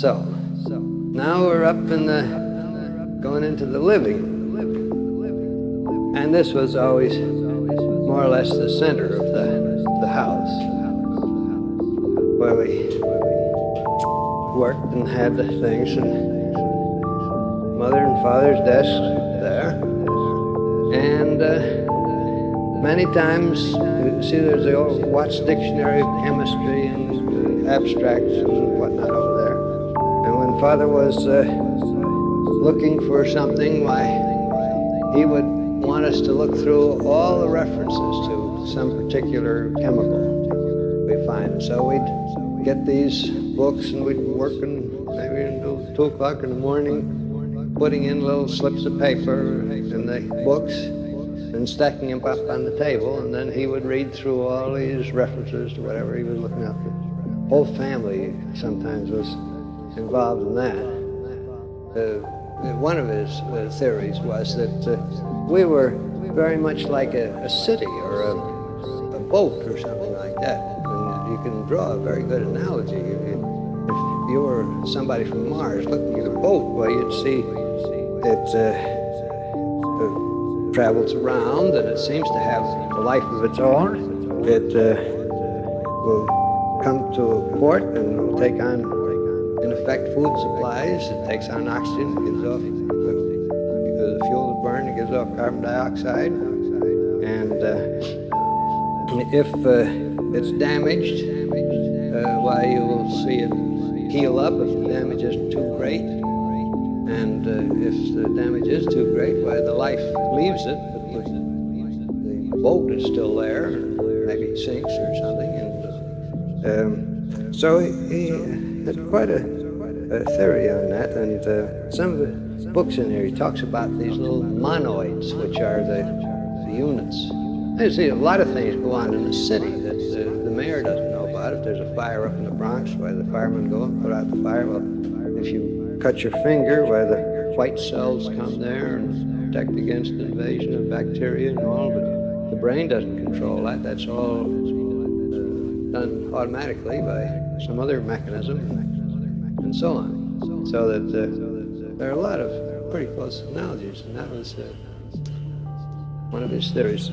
So, now we're up in the, going into the living. And this was always more or less the center of the, the house where we worked and had the things and mother and father's desk there. And uh, many times, you see there's the old Watts Dictionary of Chemistry and abstracts and whatnot over there. Father was uh, looking for something, why, he would want us to look through all the references to some particular chemical we find. So we'd get these books and we'd work and maybe until two o'clock in the morning, putting in little slips of paper in the books and stacking them up on the table. And then he would read through all these references to whatever he was looking up. The whole family sometimes was involved in that. Uh, one of his uh, theories was that uh, we were very much like a, a city or a, a, boat or something like that. And you can draw a very good analogy. If you, were somebody from Mars looking at a boat, well, you'd see it uh, uh travels around and it seems to have a life of its own. It uh, will come to a port and take on in effect, food supplies. It takes on oxygen, it gives off because the fuel to burn, it gives off carbon dioxide. And uh, if uh, it's damaged, uh, why you will see it heal up if the damage is too great. And uh, if the damage is too great, why the life leaves it, the, boat is still there, maybe it sinks or something. And um, so he, quite a, a, theory on that, and uh, some of the books in here he talks about these little monoids, which are the, the units. See, a lot of things go on in the city that the, the mayor doesn't know about. If there's a fire up in the Bronx, why the firemen go and put out the fire. Well, if you cut your finger, why the white cells come there and protect against invasion of bacteria and all, but the brain doesn't control that. That's all uh, done automatically by some other mechanism, and so on. So that uh, there are a lot of pretty close analogies, and that was uh, one of his theories.